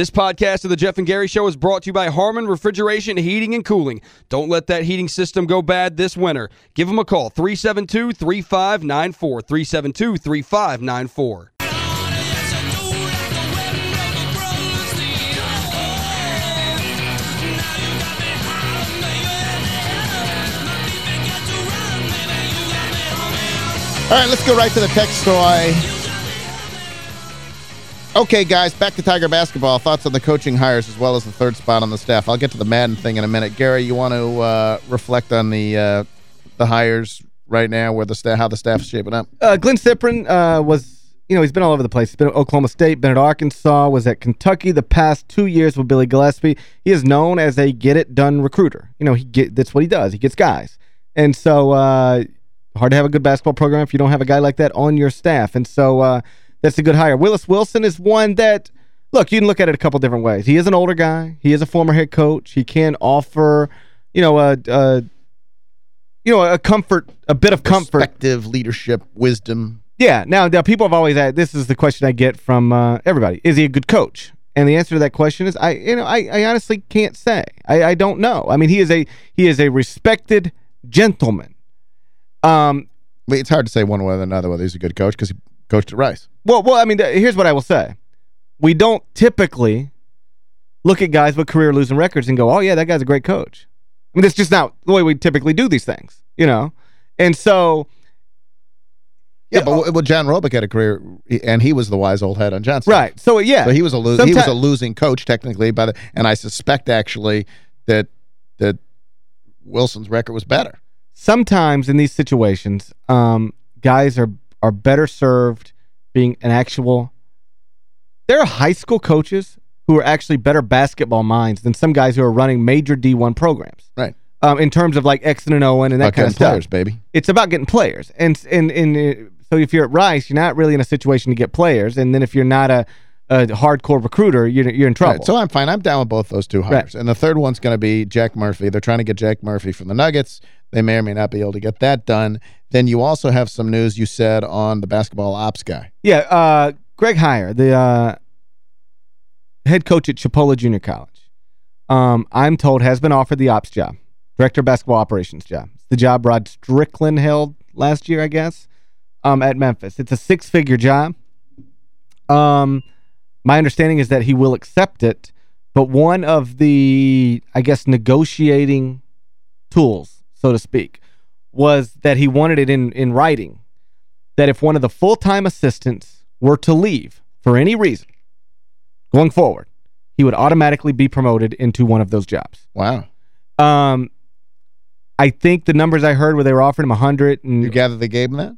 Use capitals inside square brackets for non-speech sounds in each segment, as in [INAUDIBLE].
This podcast of the Geoff and Gary Show is brought to you by Harmon Refrigeration, Heating, and Cooling. Don't let that heating system go bad this winter. Give them a call, 372-3594, 372-3594. All right, let's go right to the text story. Okay, guys, back to Tiger basketball. Thoughts on the coaching hires as well as the third spot on the staff. I'll get to the Madden thing in a minute. Gary, you want to uh, reflect on the uh, the hires right now, where the how the staff is shaping up? Uh, Glynn Cyprien uh, was, you know, he's been all over the place. He's been at Oklahoma State, been at Arkansas, was at Kentucky the past two years with Billy Gillispie. He is known as a get-it-done recruiter. You know, he get that's what he does. He gets guys. And so uh, hard to have a good basketball program if you don't have a guy like that on your staff. And so uh, that's a good hire. Willis Wilson is one that, look, you can look at it a couple different ways. He is an older guy. He is a former head coach. He can offer, you know, a, a you know, a comfort, a bit of comfort. Perspective, leadership, wisdom. Yeah. Now, now people have always asked, this is the question I get from uh, everybody. Is he a good coach? And the answer to that question is, I you know, I, I honestly can't say. I, I don't know. I mean, he is a he is a respected gentleman. Um, it's hard to say one way or another whether he's a good coach because at Rice. Well, well, I mean, here's what I will say. We don't typically look at guys with career losing records and go, oh, yeah, that guy's a great coach. I mean, that's just not the way we typically do these things, you know? And so... Yeah, but well, John Robic had a career, and he was the wise old head on Johnson. Right. So yeah. So he was a lo he was a losing coach technically, but and I suspect actually that that Wilson's record was better. Sometimes in these situations, um, guys are are better served being an actual there are high school coaches who are actually better basketball minds than some guys who are running major D1 programs. Right. Um, in terms of like X and Owen and that about kind of players, stuff. baby. It's about getting players. And and and so if you're at Rice, you're not really in a situation to get players. And then if you're not a, a hardcore recruiter, you're, you're in trouble. Right, so I'm fine. I'm down with both those two hires. Right. And the third one's going to be Jack Murphy. They're trying to get Jack Murphy from the Nuggets. They may or may not be able to get that done. Then you also have some news you said on the basketball ops guy. Yeah, uh, Greg Heiar, the uh, head coach at Chipola Junior College, um, I'm told has been offered the ops job, director of basketball operations job. It's the job Rod Strickland held last year, I guess um, at Memphis. It's a six-figure job. Um, my understanding is that he will accept it, but one of the, I guess, negotiating tools, so to speak, was that he wanted it in, in writing, that if one of the full-time assistants were to leave for any reason going forward, he would automatically be promoted into one of those jobs. Wow. Um, I think the numbers I heard where they were offering him 100 and You gather they gave him that?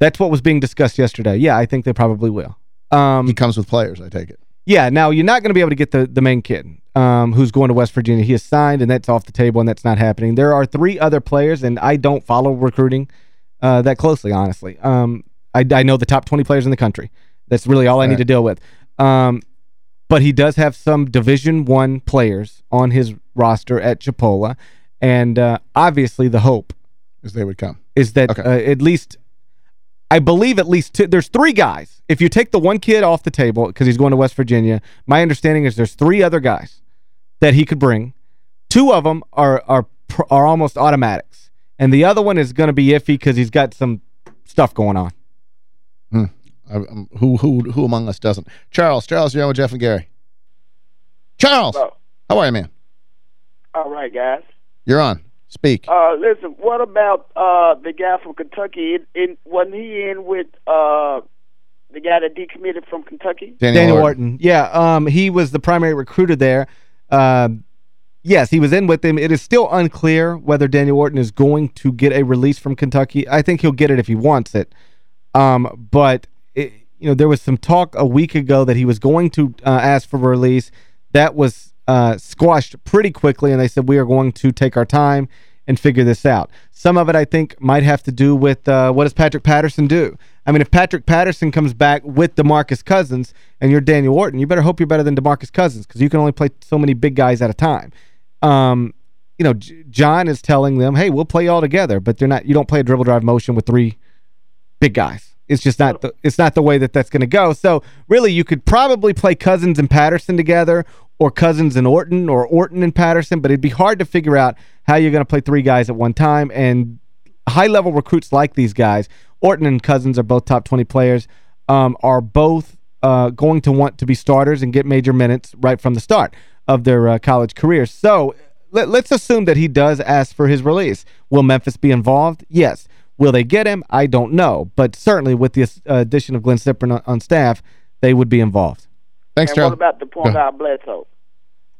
That's what was being discussed yesterday. Yeah, I think they probably will. Um, he comes with players, I take it. Yeah, now you're not going to be able to get the, the main kid um, who's going to West Virginia. He is signed, and that's off the table, and that's not happening. There are three other players, and I don't follow recruiting uh, that closely, honestly. Um, I, I know the top 20 players in the country. That's really all I need to deal with. Um, but he does have some Division One players on his roster at Chipola, and uh, obviously the hope is they would come is that okay. uh, at least I believe at least two, there's three guys. If you take the one kid off the table because he's going to West Virginia, my understanding is there's three other guys that he could bring. Two of them are are are almost automatics, and the other one is going to be iffy because he's got some stuff going on. Hmm. Um, who who who among us doesn't? Charles, Charles, you're on with Geoff and Gary. Charles, Hello. how are you, man? All right, guys. You're on. Speak. Uh, listen, what about uh, the guy from Kentucky? In, in, wasn't he in with uh, the guy that decommitted from Kentucky? Daniel, Daniel Orton. Yeah, um, he was the primary recruiter there. Uh, yes, he was in with him. It is still unclear whether Daniel Orton is going to get a release from Kentucky. I think he'll get it if he wants it. Um, but, it, you know, there was some talk a week ago that he was going to uh, ask for a release. That was uh, squashed pretty quickly, and they said, we are going to take our time and figure this out. Some of it, I think, might have to do with uh, what does Patrick Patterson do? I mean, if Patrick Patterson comes back with DeMarcus Cousins and you're Daniel Orton, you better hope you're better than DeMarcus Cousins because you can only play so many big guys at a time. Um, you know, J John is telling them, hey, we'll play all together, but they're not. you don't play a dribble drive motion with three big guys. It's just not the, it's not the way that that's going to go. So really, you could probably play Cousins and Patterson together, or Cousins and Orton, or Orton and Patterson. But it'd be hard to figure out how you're going to play three guys at one time. And high-level recruits like these guys, Orton and Cousins are both top 20 players, um, are both uh, going to want to be starters and get major minutes right from the start of their uh, college careers. So let, us assume that he does ask for his release. Will Memphis be involved? Yes. Will they get him? I don't know. But certainly with the uh, addition of Glynn Cyprien on, on, staff, they would be involved. Thanks, and Charlie. what about the point guard Bledsoe?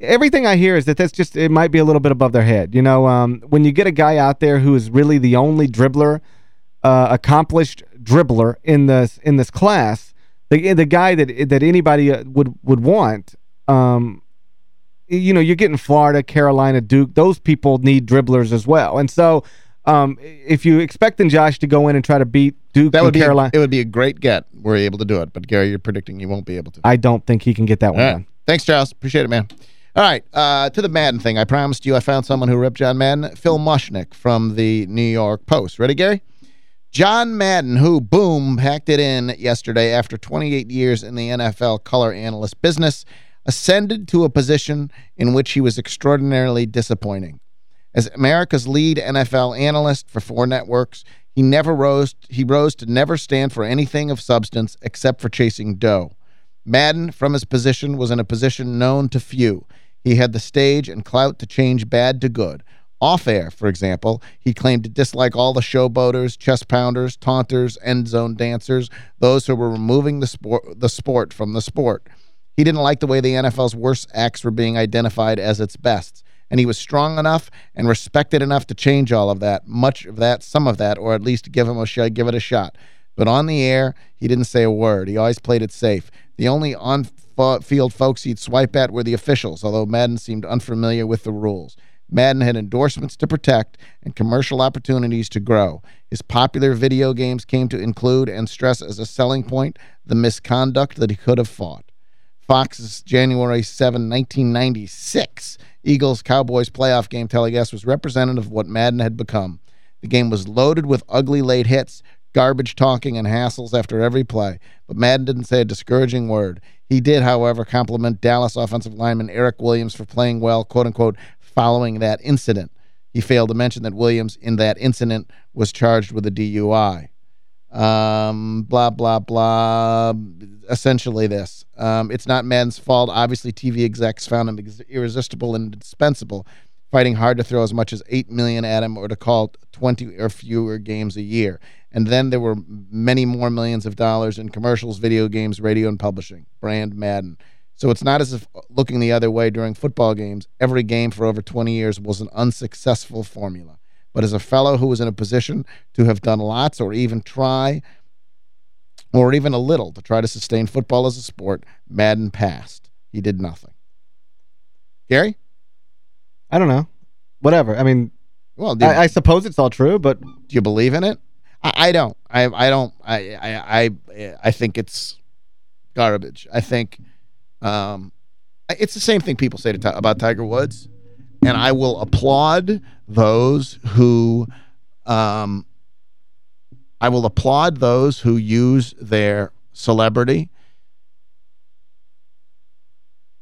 Everything I hear is that that's just, it might be a little bit above their head. You know, um, when you get a guy out there who is really the only dribbler, uh, accomplished dribbler in this in this class, the the guy that that anybody uh, would would want, um, you know, you're getting Florida, Carolina, Duke. Those people need dribblers as well. And so um, if you expecting Josh to go in and try to beat Duke that would be Carolina. A, it would be a great get were able to do it. But, Gary, you're predicting you won't be able to. I don't think he can get that one right. done. Thanks, Charles. Appreciate it, man. All right, uh, to the Madden thing. I promised you I found someone who ripped John Madden. Phil Mushnick from the New York Post. Ready, Gary? John Madden, who, boom, packed it in yesterday after 28 years in the NFL color analyst business, ascended to a position in which he was extraordinarily disappointing. As America's lead NFL analyst for four networks, he never rose he rose to never stand for anything of substance except for chasing dough. Madden, from his position, was in a position known to few. He had the stage and clout to change bad to good. Off-air, for example, he claimed to dislike all the showboaters, chest pounders, taunters, end zone dancers, those who were removing the sport, the sport from the sport. He didn't like the way the NFL's worst acts were being identified as its best. And he was strong enough and respected enough to change all of that, much of that, some of that, or at least give him a shot, give it a shot. But on the air, he didn't say a word. He always played it safe. The only on-field folks he'd swipe at were the officials, although Madden seemed unfamiliar with the rules. Madden had endorsements to protect and commercial opportunities to grow. His popular video games came to include and stress as a selling point the misconduct that he could have fought. Fox's January 7, 1996 Eagles-Cowboys playoff game telecast was representative of what Madden had become. The game was loaded with ugly late hits, garbage talking, and hassles after every play, but Madden didn't say a discouraging word. He did, however, compliment Dallas offensive lineman Erik Williams for playing well, quote-unquote, following that incident. He failed to mention that Williams, in that incident, was charged with a DUI um, blah, blah, blah. Essentially this. Um, it's not Madden's fault. Obviously, TV execs found him irresistible and indispensable, fighting hard to throw as much as 8 million at him or to call 20 or fewer games a year. And then there were many more millions of dollars in commercials, video games, radio, and publishing. Brand Madden. So it's not as if looking the other way during football games, every game for over 20 years was an unsuccessful formula but as a fellow who was in a position to have done lots or even try or even a little to try to sustain football as a sport, Madden passed. He did nothing. Gary? I don't know. Whatever. I mean, well, you, I, I, suppose it's all true, but do you believe in it? I, I don't. I I don't. I I I I think it's garbage. I think um, it's the same thing people say to, about Tiger Woods and I will applaud those who um, I will applaud those who use their celebrity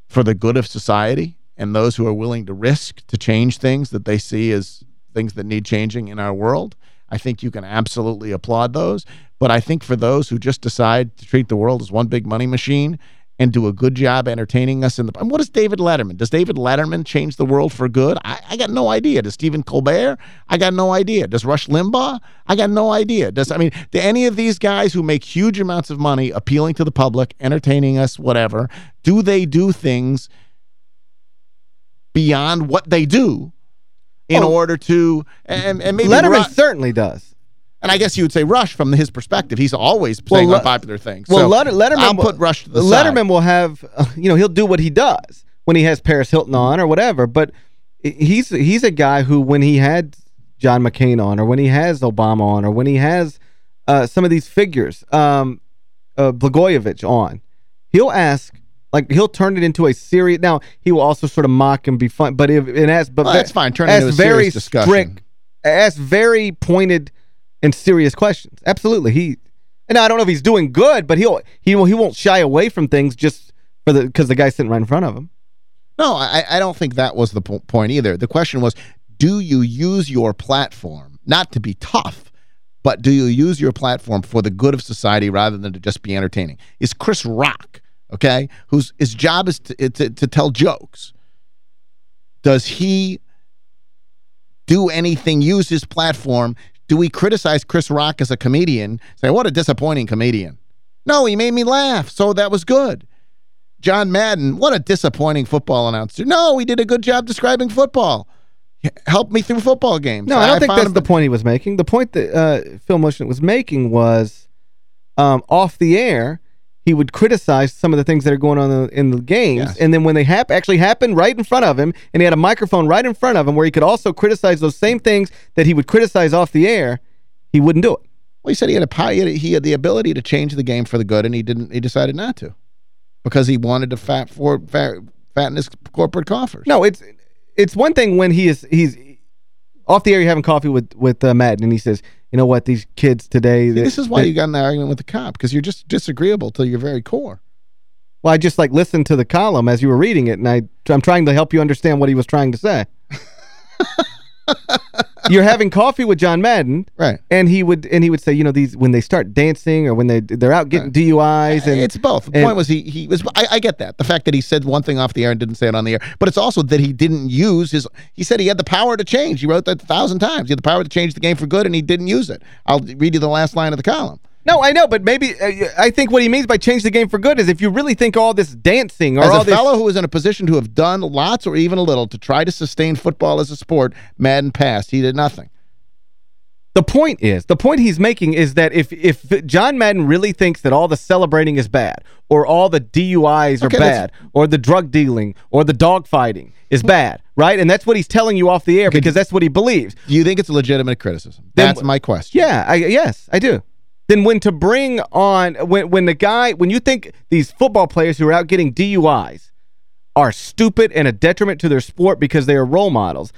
for the good of society and those who are willing to risk to change things that they see as things that need changing in our world. I think you can absolutely applaud those. But I think for those who just decide to treat the world as one big money machine and do a good job entertaining us in the and what is David Letterman? Does David Letterman change the world for good? I, I got no idea. Does Stephen Colbert? I got no idea. Does Rush Limbaugh? I got no idea. Does I mean, do any of these guys who make huge amounts of money appealing to the public, entertaining us, whatever, do they do things beyond what they do in oh, order to and, and maybe Letterman certainly does. And I guess you would say Rush from his perspective. He's always playing well, popular things. Well, so Letterman I'll put Rush to the Letterman side. will have, [LAUGHS] you know, he'll do what he does when he has Paris Hilton on or whatever. But he's he's a guy who, when he had John McCain on or when he has Obama on or when he has uh, some of these figures, um, uh, Blagojevich on, he'll ask, like, he'll turn it into a serious, now, he will also sort of mock and be fun, but if it has, but well, that's fine, turn it into a discussion. Strict, ask very pointed and serious questions. Absolutely. He And I don't know if he's doing good, but he'll he will he won't shy away from things just for the because the guy's sitting right in front of him. No, I, I don't think that was the po point either. The question was, do you use your platform, not to be tough, but do you use your platform for the good of society rather than to just be entertaining? Is Chris Rock, okay, whose his job is to, to, to tell jokes, does he do anything, use his platform? Do we criticize Chris Rock as a comedian, say, what a disappointing comedian? No, he made me laugh, so that was good. John Madden, what a disappointing football announcer. No, he did a good job describing football. Helped me through football games. No, I don't I think that's the point he was making. The point that uh, Phil Mushnick was making was um, off the air, he would criticize some of the things that are going on in the, in the games. Yes. And then when they hap actually happened right in front of him, and he had a microphone right in front of him where he could also criticize those same things that he would criticize off the air, he wouldn't do it. Well, he said he had a he had, he had the ability to change the game for the good, and he didn't. He decided not to because he wanted to fat for fat, fatten his corporate coffers. No, it's it's one thing when he is he's off the air you're having coffee with with uh, Madden and he says, you know what, these kids today. See, this is why they, you got in the argument with the cop because you're just disagreeable to your very core. Well, I just like listened to the column as you were reading it, and I I'm trying to help you understand what he was trying to say. [LAUGHS] you're having coffee with John Madden, right? And he would and he would say, you know, these when they start dancing or when they they're out getting right. DUIs, and it's both. The point was he he was. I, I, get that the fact that he said one thing off the air and didn't say it on the air, but it's also that he didn't use his. He said he had the power to change. He wrote that a thousand times. He had the power to change the game for good, and he didn't use it. I'll read you the last line of the column. No, I know, but maybe uh, I think what he means by change the game for good is if you really think all this dancing or as all a fellow who is in a position to have done lots or even a little to try to sustain football as a sport, Madden passed. He did nothing. The point is, the point he's making is that if if John Madden really thinks that all the celebrating is bad, or all the DUIs are okay, bad, or the drug dealing, or the dog fighting is bad, right? And that's what he's telling you off the air okay. because that's what he believes. Do you think it's a legitimate criticism? That's then, my question. Yeah, I, yes, I do. Then when to bring on, when, when the guy, when you think these football players who are out getting DUIs are stupid and a detriment to their sport because they are role models,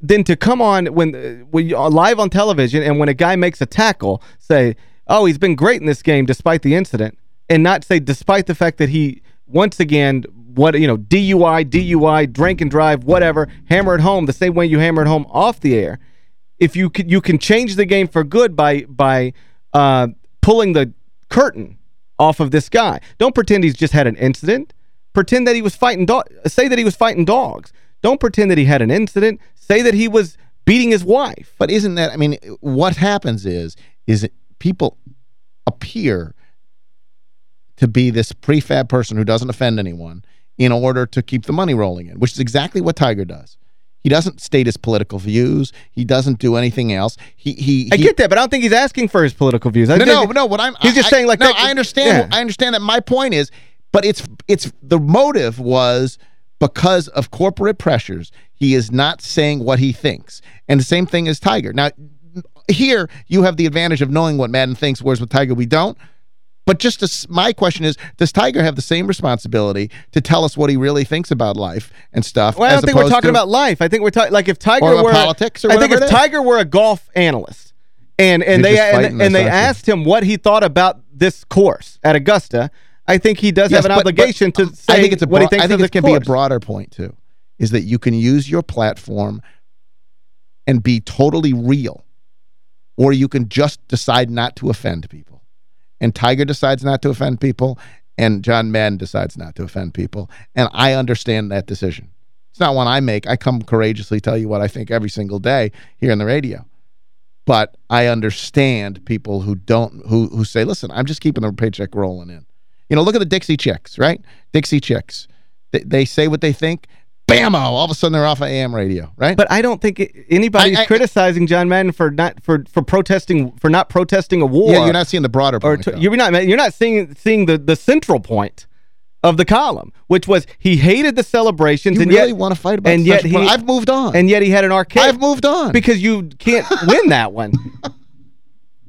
then to come on when uh, when you are live on television and when a guy makes a tackle, say, oh, he's been great in this game despite the incident, and not say despite the fact that he, once again, what you know, DUI, DUI, drink and drive, whatever, hammer it home the same way you hammer it home off the air. If you can, you can change the game for good by by uh, pulling the curtain off of this guy. Don't pretend he's just had an incident. Pretend that he was fighting dogs. say that he was fighting dogs. Don't pretend that he had an incident. Say that he was beating his wife. But isn't that, I mean, what happens is, is people appear to be this prefab person who doesn't offend anyone in order to keep the money rolling in, which is exactly what Tiger does. He doesn't state his political views. He doesn't do anything else. He he. I get that, but I don't think he's asking for his political views. I no, no, no. What I'm he's just I, saying like no. That, I understand. Yeah. I understand that. My point is, but it's it's the motive was because of corporate pressures, he is not saying what he thinks. And the same thing as Tiger. Now, here you have the advantage of knowing what Madden thinks, whereas with Tiger we don't. But just to, my question is, does Tiger have the same responsibility to tell us what he really thinks about life and stuff? Well, I don't think we're talking about life. I think we're talking like if Tiger or were politics or I think if Tiger were a golf analyst and and they and, and they asked him what he thought about this course at Augusta, I think he does yes, have an but, obligation but, to say I think it's a what he thinks I think it can course. be a broader point, too, is that you can use your platform and be totally real, or you can just decide not to offend people. And Tiger decides not to offend people, and John Madden decides not to offend people. And I understand that decision. It's not one I make. I come courageously tell you what I think every single day here on the radio. But I understand people who don't who who say, listen, I'm just keeping the paycheck rolling in. You know, look at the Dixie Chicks, right? Dixie Chicks. They, they say what they think. Bammo! All of a sudden they're off of AM radio, right? But I don't think anybody's I, I, criticizing John Madden for not for for protesting for not protesting a war. Yeah, you're not seeing the broader point. To, you're not you're not seeing seeing the the central point of the column, which was he hated the celebrations. You and really yet, want to fight about and yet he, I've moved on. And yet he had an arcade. I've moved on. Because you can't [LAUGHS] win that one.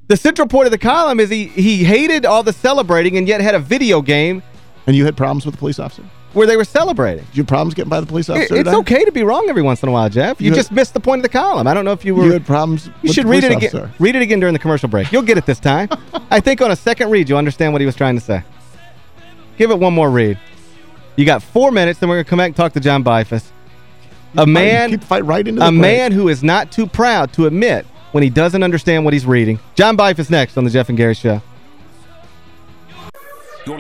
The central point of the column is he he hated all the celebrating and yet had a video game. And you had problems with the police officer? Where they were celebrating. Did you have problems getting by the police It- officer it's today? okay to be wrong every once in a while, Geoff. You, You had- just missed the point of the column. I don't know if you were... You had problems You should the read it police again. Read it again during the commercial break. You'll get it this time. [LAUGHS] I think on a second read, you'll understand what he was trying to say. Give it one more read. You got four minutes, then we're going to come back and talk to John Bifus. A man, keep fight right into the a break. man who is not too proud to admit when he doesn't understand what he's reading. John Bifus next on the Geoff and Gary Show.